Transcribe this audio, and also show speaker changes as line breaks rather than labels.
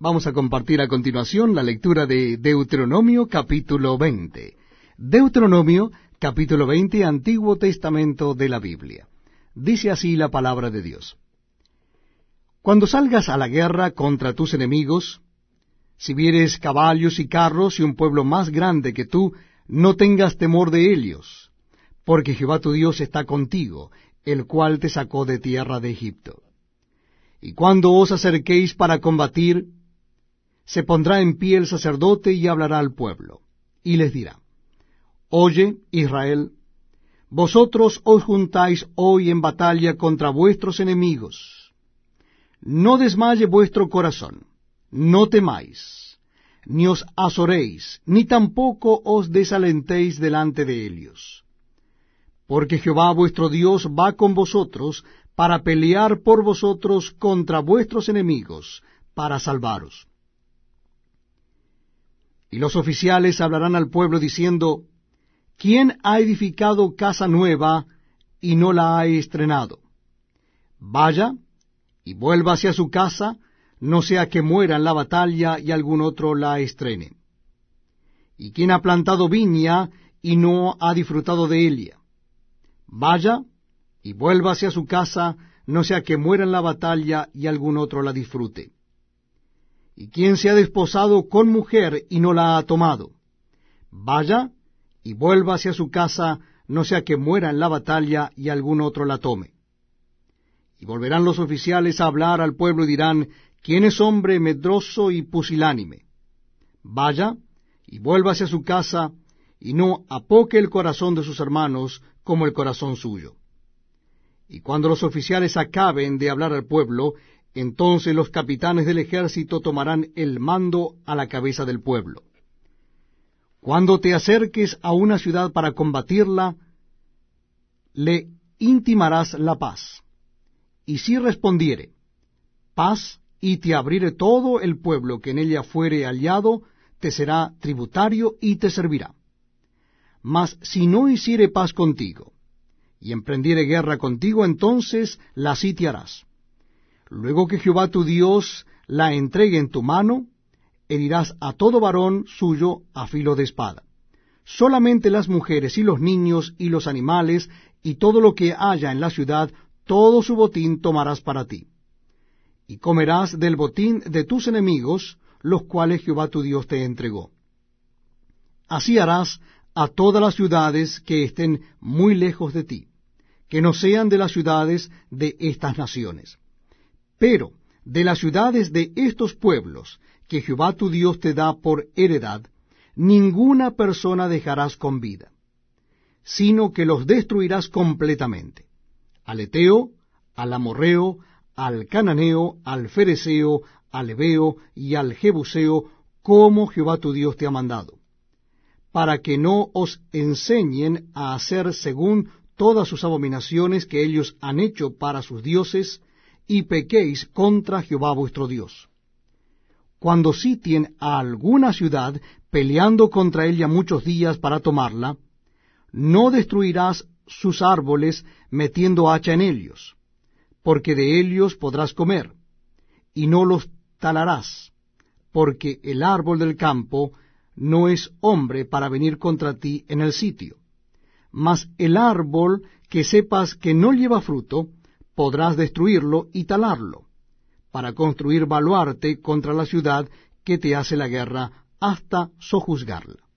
Vamos a compartir a continuación la lectura de Deuteronomio capítulo 20. Deuteronomio capítulo 20, Antiguo Testamento de la Biblia. Dice así la palabra de Dios. Cuando salgas a la guerra contra tus enemigos, si vieres caballos y carros y un pueblo más grande que tú, no tengas temor de ellos, porque Jehová tu Dios está contigo, el cual te sacó de tierra de Egipto. Y cuando os acerquéis para combatir, se pondrá en pie el sacerdote y hablará al pueblo, y les dirá, Oye, Israel, vosotros os juntáis hoy en batalla contra vuestros enemigos. No desmaye vuestro corazón, no temáis, ni os azoréis, ni tampoco os desalentéis delante de ellos. Porque Jehová vuestro Dios va con vosotros para pelear por vosotros contra vuestros enemigos, para salvaros. Los oficiales hablarán al pueblo diciendo, ¿quién ha edificado casa nueva y no la ha estrenado? Vaya y vuelva hacia su casa, no sea que muera en la batalla y algún otro la estrene. ¿Y quién ha plantado viña y no ha disfrutado de ella? Vaya y vuelva hacia su casa, no sea que muera en la batalla y algún otro la disfrute. ¿Y quién se ha desposado con mujer y no la ha tomado? Vaya y vuelva hacia su casa, no sea que muera en la batalla y algún otro la tome. Y volverán los oficiales a hablar al pueblo y dirán, ¿quién es hombre medroso y pusilánime? Vaya y vuelva hacia su casa, y no apoque el corazón de sus hermanos como el corazón suyo. Y cuando los oficiales acaben de hablar al pueblo, entonces los capitanes del ejército tomarán el mando a la cabeza del pueblo. Cuando te acerques a una ciudad para combatirla, le intimarás la paz. Y si respondiere, paz, y te abriere todo el pueblo que en ella fuere aliado, te será tributario y te servirá. Mas si no hiciere paz contigo, y emprendiere guerra contigo, entonces la sitiarás Luego que Jehová tu Dios la entregue en tu mano, herirás a todo varón suyo a filo de espada. Solamente las mujeres y los niños y los animales y todo lo que haya en la ciudad, todo su botín tomarás para ti. Y comerás del botín de tus enemigos, los cuales Jehová tu Dios te entregó. Así harás a todas las ciudades que estén muy lejos de ti, que no sean de las ciudades de estas naciones pero de las ciudades de estos pueblos que Jehová tu Dios te da por heredad, ninguna persona dejarás con vida, sino que los destruirás completamente. Al Eteo, al Amorreo, al Cananeo, al Fereceo, al Ebeo y al Jebuseo, como Jehová tu Dios te ha mandado, para que no os enseñen a hacer según todas sus abominaciones que ellos han hecho para sus dioses, y pequéis contra Jehová vuestro Dios. Cuando sitien a alguna ciudad, peleando contra ella muchos días para tomarla, no destruirás sus árboles metiendo hacha en ellos, porque de ellos podrás comer, y no los talarás, porque el árbol del campo no es hombre para venir contra ti en el sitio. Mas el árbol que sepas que no lleva fruto, podrás destruirlo y talarlo, para construir baluarte contra la ciudad que te hace la guerra hasta sojuzgarla.